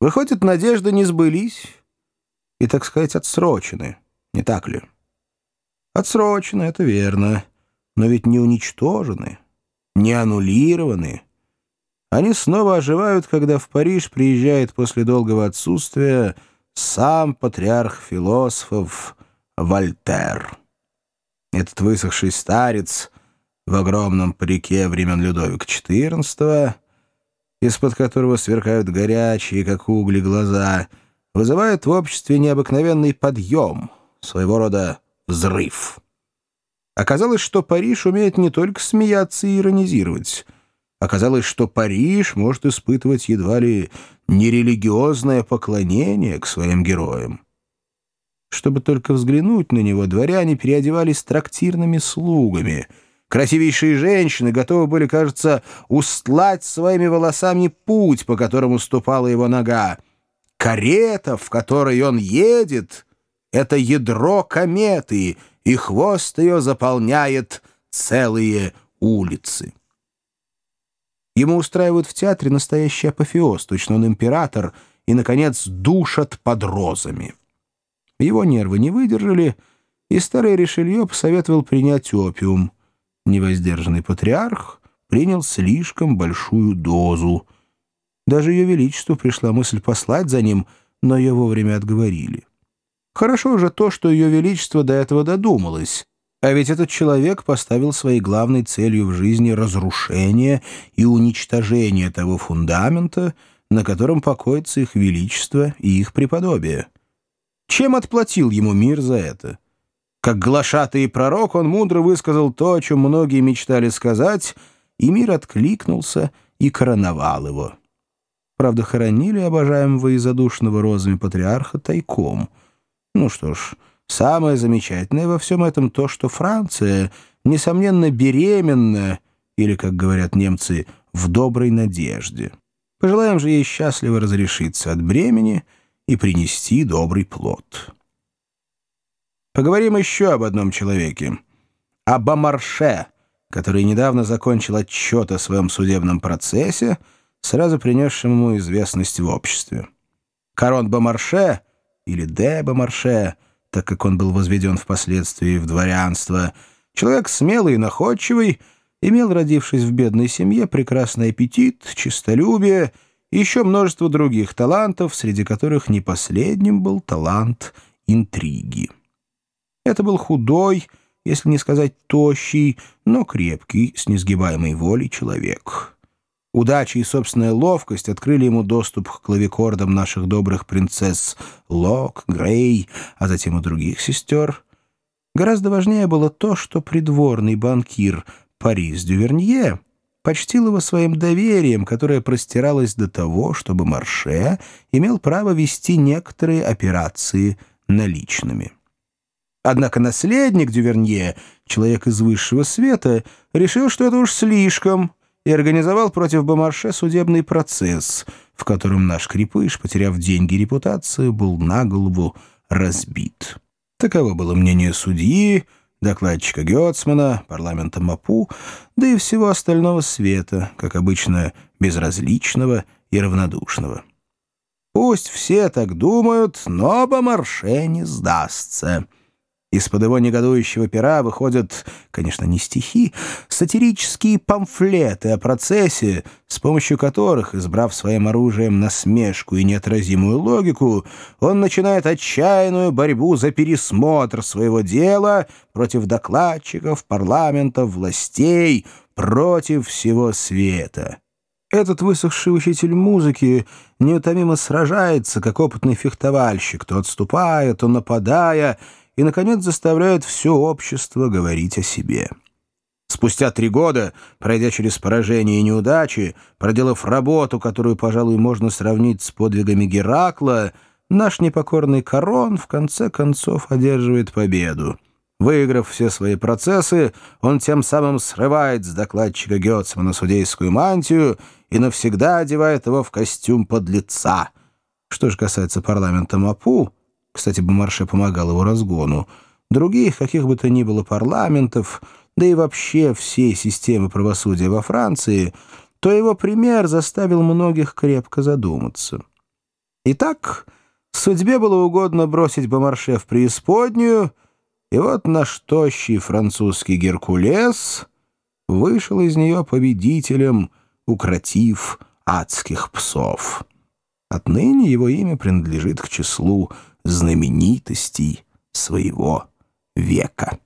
Выходит, надежды не сбылись и, так сказать, отсрочены, не так ли? Отсрочены, это верно, но ведь не уничтожены, не аннулированы. Они снова оживают, когда в Париж приезжает после долгого отсутствия сам патриарх философов Вольтер. Этот высохший старец в огромном парике времен Людовика XIV, из-под которого сверкают горячие, как угли, глаза, вызывает в обществе необыкновенный подъем, своего рода взрыв. Оказалось, что Париж умеет не только смеяться и иронизировать. Оказалось, что Париж может испытывать едва ли нерелигиозное поклонение к своим героям. Чтобы только взглянуть на него, дворяне переодевались трактирными слугами. Красивейшие женщины готовы были, кажется, устлать своими волосами путь, по которому ступала его нога. Карета, в которой он едет, — это ядро кометы, и хвост ее заполняет целые улицы. Ему устраивают в театре настоящий апофеоз, точно он император, и, наконец, душат под розами. Его нервы не выдержали, и старый Ришелье посоветовал принять опиум. Невоздержанный патриарх принял слишком большую дозу. Даже ее величеству пришла мысль послать за ним, но ее вовремя отговорили. Хорошо же то, что ее величество до этого додумалось. А ведь этот человек поставил своей главной целью в жизни разрушение и уничтожение того фундамента, на котором покоится их величество и их преподобие. Чем отплатил ему мир за это? Как глашатый и пророк он мудро высказал то, о чем многие мечтали сказать, и мир откликнулся и короновал его. Правда, хоронили обожаемого и задушенного розами патриарха тайком. Ну что ж, самое замечательное во всем этом то, что Франция, несомненно, беременна, или, как говорят немцы, в доброй надежде. Пожелаем же ей счастливо разрешиться от бремени — и принести добрый плод. Поговорим еще об одном человеке. Об Амарше, который недавно закончил отчет о своем судебном процессе, сразу принесшем ему известность в обществе. Корон Бомарше, или де Бомарше, так как он был возведен впоследствии в дворянство, человек смелый и находчивый, имел, родившись в бедной семье, прекрасный аппетит, честолюбие — и еще множество других талантов, среди которых не последним был талант интриги. Это был худой, если не сказать тощий, но крепкий, с несгибаемой волей человек. Удача и собственная ловкость открыли ему доступ к клавикордам наших добрых принцесс Лок, Грей, а затем и других сестер. Гораздо важнее было то, что придворный банкир Парис Дювернье почтил его своим доверием, которое простиралось до того, чтобы Марше имел право вести некоторые операции наличными. Однако наследник Дювернье, человек из высшего света, решил, что это уж слишком, и организовал против Бомарше судебный процесс, в котором наш крепыш, потеряв деньги и репутацию, был на голову разбит. Таково было мнение судьи, докладчика Гетцмана, парламента МАПУ, да и всего остального света, как обычно, безразличного и равнодушного. Пусть все так думают, но Бомарше не сдастся. Из-под его негодующего пера выходят, конечно, не стихи, сатирические памфлеты о процессе, с помощью которых, избрав своим оружием насмешку и неотразимую логику, он начинает отчаянную борьбу за пересмотр своего дела против докладчиков, парламентов, властей, против всего света. Этот высохший учитель музыки неутомимо сражается, как опытный фехтовальщик, то отступая, то нападая, и, наконец, заставляют все общество говорить о себе. Спустя три года, пройдя через поражения и неудачи, проделав работу, которую, пожалуй, можно сравнить с подвигами Геракла, наш непокорный корон в конце концов одерживает победу. Выиграв все свои процессы, он тем самым срывает с докладчика Гетцмана судейскую мантию и навсегда одевает его в костюм подлеца. Что же касается парламента Мапу, кстати, Бомарше помогал его разгону. Других, каких бы то ни было парламентов, да и вообще всей системы правосудия во Франции, то его пример заставил многих крепко задуматься. Итак, судьбе было угодно бросить Бомарше в преисподнюю, и вот наш тощий французский Геркулес вышел из нее победителем, укротив адских псов. Отныне его имя принадлежит к числу знаменитостей своего века.